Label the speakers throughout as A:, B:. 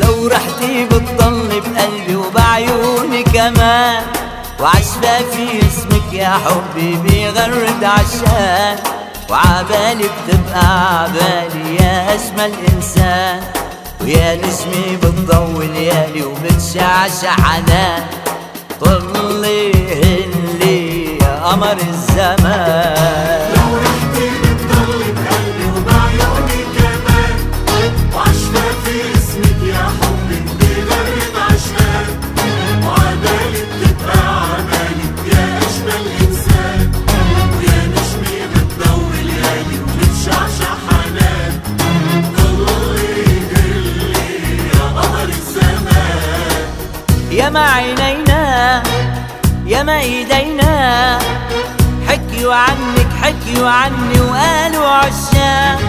A: لو رحتي بتضل بقلبي وبعيوني كمان وعشفافي اسمك يا حبي بيغرد عشان وعبالي بتبقى عبالي يا أجمل إنسان ويا نجمي بتضوي ليالي وبتشعشع حنان طلي هلي يا قمر الزمان.
B: يا
A: ما عينينا يا ما إيدينا. حكيوا عنك حكيوا عني وقالوا عشاق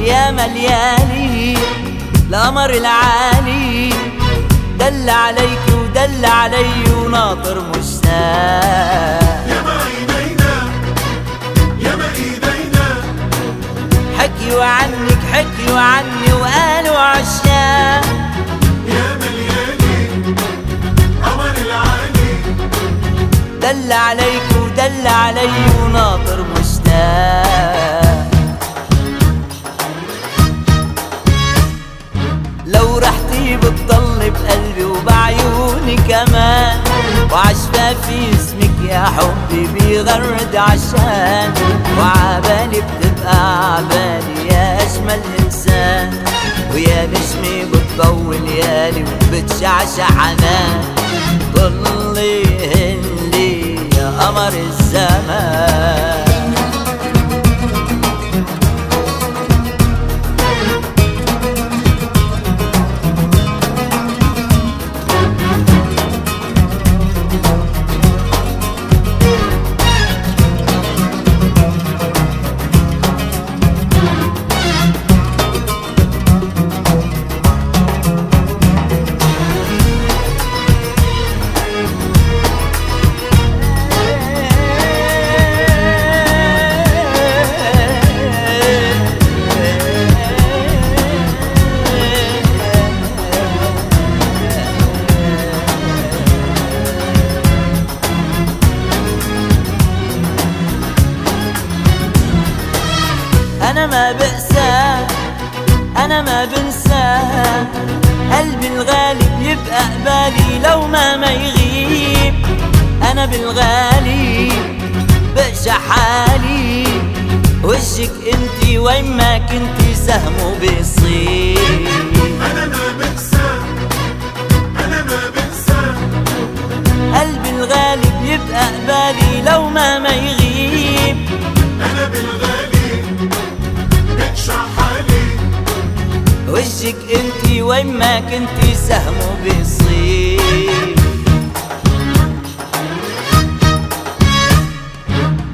A: يا مليالي القمر العالي. دل عليك ودل علي وناطر مشتاق.
B: ما ما
A: حكيوا عنك حكيوا عني وقالوا عشاق دل عليك ودل علي وناطر مشتاق لو رحتي بتضل بقلبي وبعيوني كمان وعشفافي اسمك يا حبي بيغرد عشان وعبالي بتبقى عبالي يا أجمل إنسان. ويا نجمي بتضوي ليالي وبتشعشع حنان يا قمر الزمان ما بأسى أنا ما بنسى. قلبي الغالي بيبقى قبالي لو ما ما يغيب؟ أنا بالغالي بقشع حالي. وشك انتي وين ما كنتي سهمه بيصيب.
B: أنا ما بنسى أنا ما بنسى.
A: قلبي الغالي بيبقى قبالي لو ما ما يغيب؟
B: أنا بالغالي
A: وشك انتي وين ما كنتي سهمه بيصيب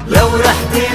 A: لو رحتي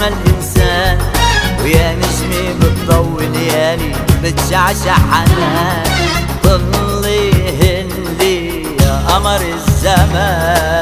B: يسمى الإنسان ويا نجمي بتضوي ليالي
A: بتشعشع حنان. طلي هلي يا قمر الزمان.